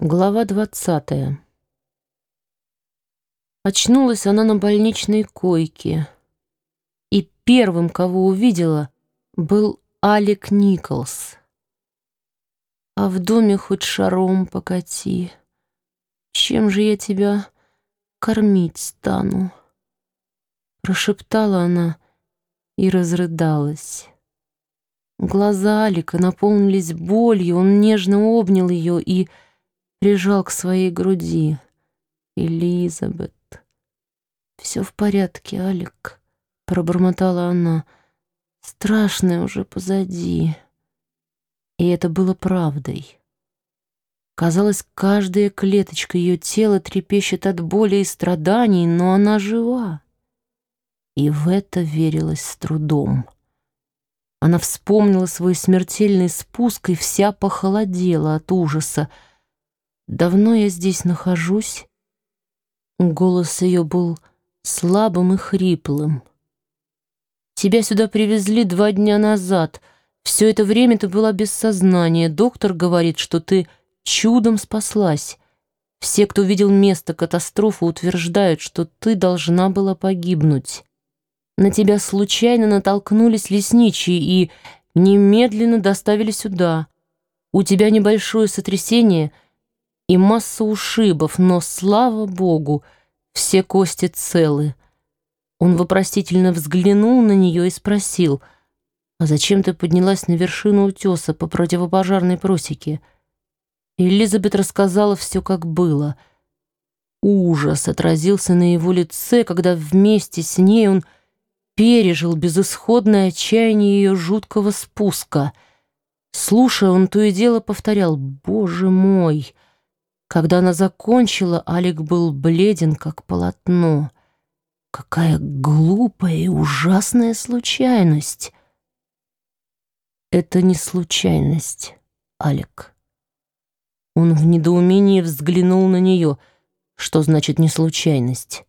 Глава двадцатая. Очнулась она на больничной койке, и первым, кого увидела, был Алек Николс. А в доме хоть шаром покати. Чем же я тебя кормить стану? Прошептала она и разрыдалась. Глаза Алика наполнились болью, он нежно обнял ее и прижал к своей груди. «Элизабет!» «Все в порядке, Алик», — пробормотала она. «Страшное уже позади». И это было правдой. Казалось, каждая клеточка ее тела трепещет от боли и страданий, но она жива. И в это верилось с трудом. Она вспомнила свой смертельный спуск и вся похолодела от ужаса. «Давно я здесь нахожусь?» Голос ее был слабым и хриплым. «Тебя сюда привезли два дня назад. Все это время ты была без сознания. Доктор говорит, что ты чудом спаслась. Все, кто видел место катастрофы, утверждают, что ты должна была погибнуть. На тебя случайно натолкнулись лесничие и немедленно доставили сюда. У тебя небольшое сотрясение — и масса ушибов, но, слава богу, все кости целы. Он вопросительно взглянул на нее и спросил, «А зачем ты поднялась на вершину утеса по противопожарной просеке?» Элизабет рассказала все, как было. Ужас отразился на его лице, когда вместе с ней он пережил безысходное отчаяние ее жуткого спуска. Слушая, он то и дело повторял «Боже мой!» Когда она закончила, Алик был бледен, как полотно. Какая глупая и ужасная случайность. Это не случайность, Алик. Он в недоумении взглянул на нее. Что значит не случайность?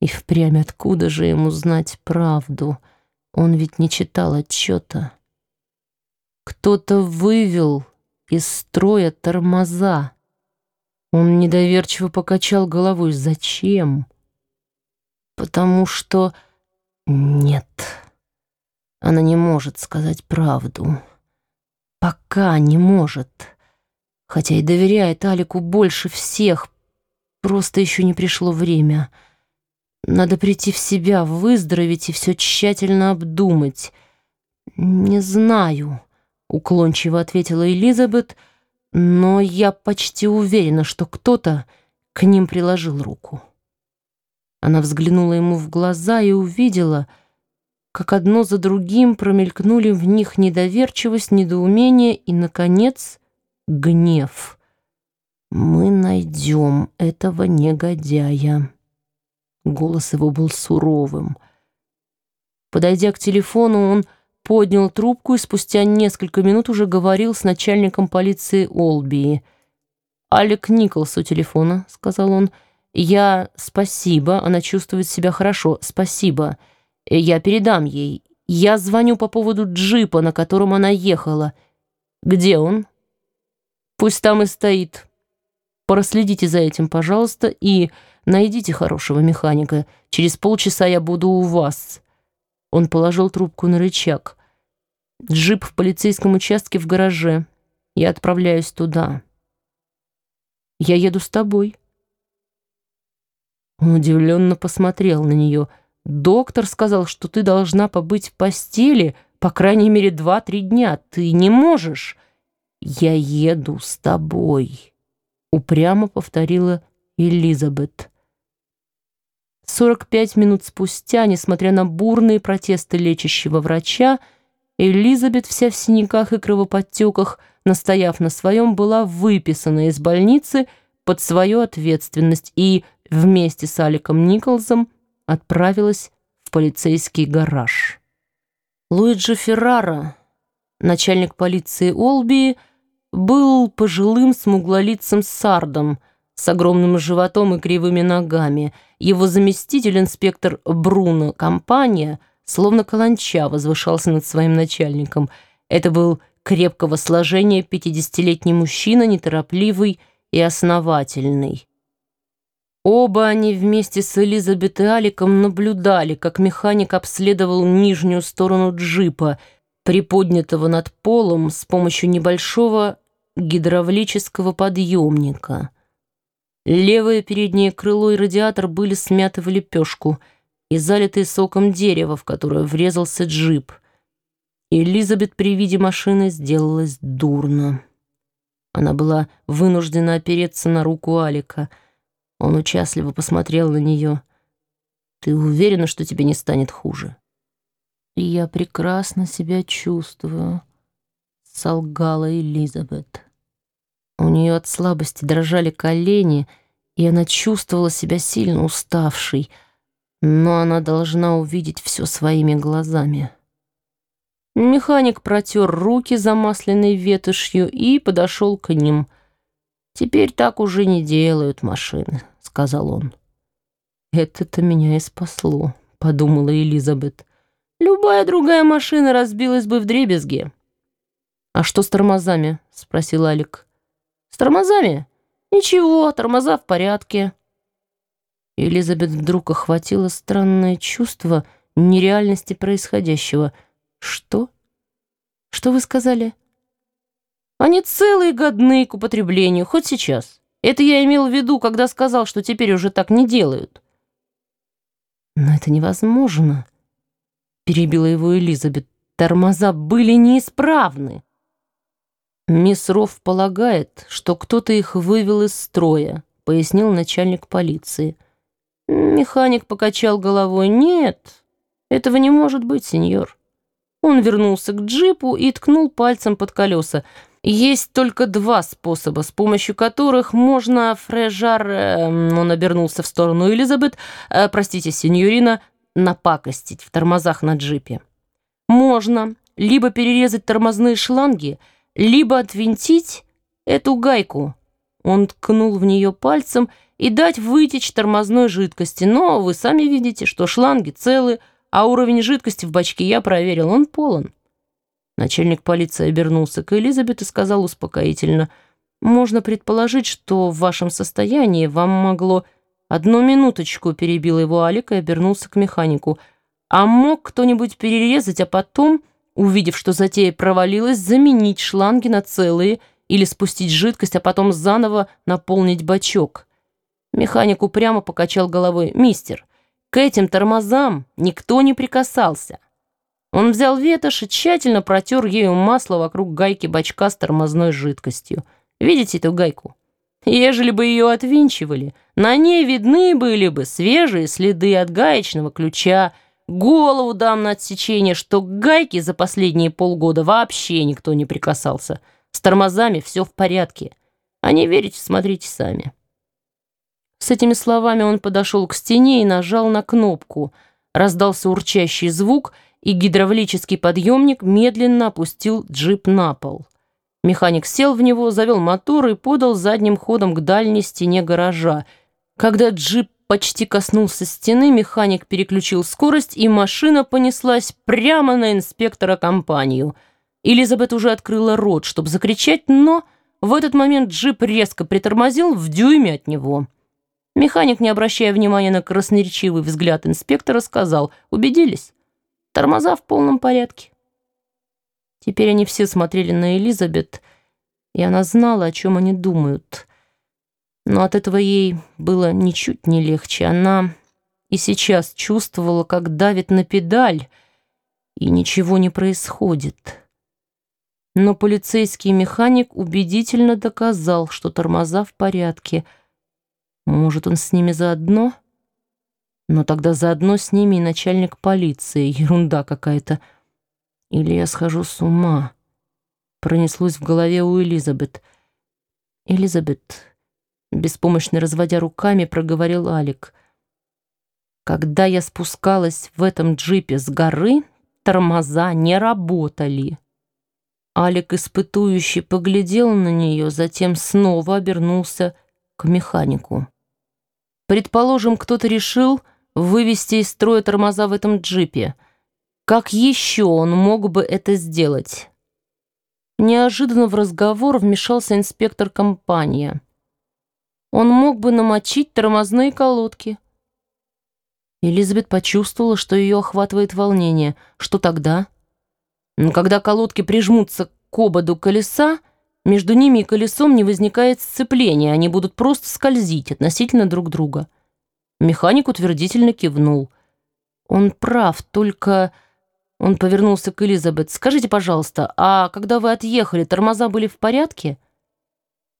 И впрямь откуда же ему знать правду? Он ведь не читал отчета. Кто-то вывел из строя тормоза. Он недоверчиво покачал головой. «Зачем?» «Потому что...» «Нет, она не может сказать правду. Пока не может. Хотя и доверяет Алику больше всех. Просто еще не пришло время. Надо прийти в себя, выздороветь и все тщательно обдумать. Не знаю», — уклончиво ответила Элизабет, — но я почти уверена, что кто-то к ним приложил руку. Она взглянула ему в глаза и увидела, как одно за другим промелькнули в них недоверчивость, недоумение и, наконец, гнев. «Мы найдем этого негодяя». Голос его был суровым. Подойдя к телефону, он поднял трубку и спустя несколько минут уже говорил с начальником полиции Олбии. «Алек Николс у телефона», — сказал он. «Я... Спасибо, она чувствует себя хорошо. Спасибо. Я передам ей. Я звоню по поводу джипа, на котором она ехала. Где он?» «Пусть там и стоит. Проследите за этим, пожалуйста, и найдите хорошего механика. Через полчаса я буду у вас». Он положил трубку на рычаг. «Джип в полицейском участке в гараже. Я отправляюсь туда. Я еду с тобой». Он удивленно посмотрел на нее. «Доктор сказал, что ты должна побыть в постели, по крайней мере, два-три дня. Ты не можешь». «Я еду с тобой», — упрямо повторила Элизабет. 45 минут спустя, несмотря на бурные протесты лечащего врача, Элизабет вся в синяках и кровоподтеках, настояв на своем, была выписана из больницы под свою ответственность и вместе с Аликом Николсом отправилась в полицейский гараж. Луиджи Феррара, начальник полиции Олби, был пожилым смуглолицым сардом – с огромным животом и кривыми ногами. Его заместитель, инспектор Бруно Компания, словно каланча, возвышался над своим начальником. Это был крепкого сложения пятидесятилетний мужчина, неторопливый и основательный. Оба они вместе с Элизабет и Аликом наблюдали, как механик обследовал нижнюю сторону джипа, приподнятого над полом с помощью небольшого гидравлического подъемника. Левое переднее крыло и радиатор были смяты в лепешку и залитые соком дерева, в которое врезался джип. Элизабет при виде машины сделалась дурно. Она была вынуждена опереться на руку Алика — он участливо посмотрел на нее. «Ты уверена, что тебе не станет хуже?» «Я прекрасно себя чувствую», — солгала Элизабет. У нее от слабости дрожали колени, и она чувствовала себя сильно уставшей, но она должна увидеть все своими глазами. Механик протер руки замасленной ветошью и подошел к ним. «Теперь так уже не делают машины», — сказал он. «Это-то меня и спасло», — подумала Элизабет. «Любая другая машина разбилась бы в дребезге». «А что с тормозами?» — спросил Алик. «С тормозами? Ничего, тормоза в порядке». Элизабет вдруг охватило странное чувство нереальности происходящего. «Что? Что вы сказали?» Они целые годны к употреблению, хоть сейчас. Это я имел в виду, когда сказал, что теперь уже так не делают. Но это невозможно, перебила его Элизабет. Тормоза были неисправны. Мисс Рофф полагает, что кто-то их вывел из строя, пояснил начальник полиции. Механик покачал головой. Нет, этого не может быть, сеньор. Он вернулся к джипу и ткнул пальцем под колеса. Есть только два способа, с помощью которых можно фрежар... Э, он обернулся в сторону Элизабет, э, простите, сеньорина, напакостить в тормозах на джипе. Можно либо перерезать тормозные шланги, либо отвинтить эту гайку. Он ткнул в нее пальцем и дать вытечь тормозной жидкости, но вы сами видите, что шланги целы, а уровень жидкости в бачке я проверил, он полон. Начальник полиции обернулся к Элизабет и сказал успокоительно, «Можно предположить, что в вашем состоянии вам могло...» «Одну минуточку», — перебил его Алик и обернулся к механику. «А мог кто-нибудь перерезать, а потом, увидев, что затея провалилась, заменить шланги на целые или спустить жидкость, а потом заново наполнить бачок?» Механик упрямо покачал головой. «Мистер, к этим тормозам никто не прикасался. Он взял ветошь и тщательно протер ею масло вокруг гайки бачка с тормозной жидкостью. Видите эту гайку? Ежели бы ее отвинчивали, на ней видны были бы свежие следы от гаечного ключа. Голову дам на отсечение, что к гайке за последние полгода вообще никто не прикасался. С тормозами все в порядке. А не верите, смотрите сами. С этими словами он подошел к стене и нажал на кнопку. Раздался урчащий звук — и гидравлический подъемник медленно опустил джип на пол. Механик сел в него, завел мотор и подал задним ходом к дальней стене гаража. Когда джип почти коснулся стены, механик переключил скорость, и машина понеслась прямо на инспектора компанию. Элизабет уже открыла рот, чтобы закричать, но в этот момент джип резко притормозил в дюйме от него. Механик, не обращая внимания на красноречивый взгляд инспектора, сказал «Убедились?» Тормоза в полном порядке. Теперь они все смотрели на Элизабет, и она знала, о чем они думают. Но от этого ей было ничуть не легче. Она и сейчас чувствовала, как давит на педаль, и ничего не происходит. Но полицейский механик убедительно доказал, что тормоза в порядке. Может, он с ними заодно? — но тогда заодно с ними и начальник полиции. Ерунда какая-то. Или я схожу с ума. Пронеслось в голове у Элизабет. «Элизабет», беспомощно разводя руками, проговорил Алик. «Когда я спускалась в этом джипе с горы, тормоза не работали». Алик испытующе поглядел на нее, затем снова обернулся к механику. «Предположим, кто-то решил...» вывести из строя тормоза в этом джипе. Как еще он мог бы это сделать? Неожиданно в разговор вмешался инспектор компания. Он мог бы намочить тормозные колодки. Элизабет почувствовала, что ее охватывает волнение. Что тогда? Когда колодки прижмутся к ободу колеса, между ними и колесом не возникает сцепления, они будут просто скользить относительно друг друга. Механик утвердительно кивнул. Он прав, только... Он повернулся к Элизабет. «Скажите, пожалуйста, а когда вы отъехали, тормоза были в порядке?»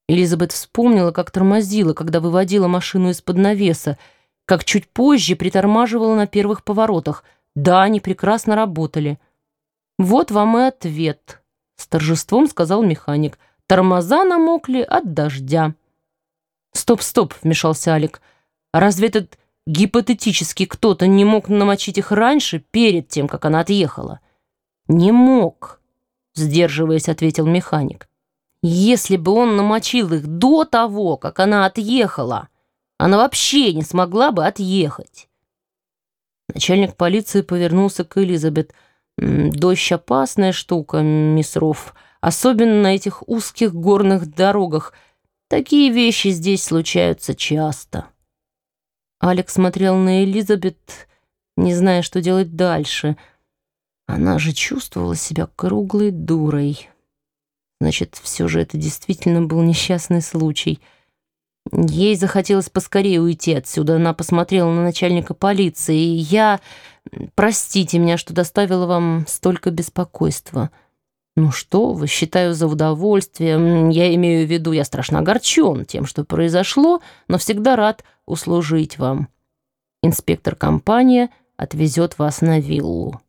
Элизабет вспомнила, как тормозила, когда выводила машину из-под навеса, как чуть позже притормаживала на первых поворотах. Да, они прекрасно работали. «Вот вам и ответ», — с торжеством сказал механик. «Тормоза намокли от дождя». «Стоп, стоп», — вмешался Алик. «Разве этот Гипотетически кто-то не мог намочить их раньше, перед тем, как она отъехала. «Не мог», — сдерживаясь, ответил механик. «Если бы он намочил их до того, как она отъехала, она вообще не смогла бы отъехать». Начальник полиции повернулся к Элизабет. «Дождь — опасная штука, мисс Руф, особенно на этих узких горных дорогах. Такие вещи здесь случаются часто». Алекс смотрел на Элизабет, не зная, что делать дальше. Она же чувствовала себя круглой дурой. Значит, все же это действительно был несчастный случай. Ей захотелось поскорее уйти отсюда. Она посмотрела на начальника полиции. «Я... Простите меня, что доставила вам столько беспокойства». «Ну что вы, считаю за удовольствие. Я имею в виду, я страшно огорчен тем, что произошло, но всегда рад услужить вам. Инспектор компания отвезет вас на виллу.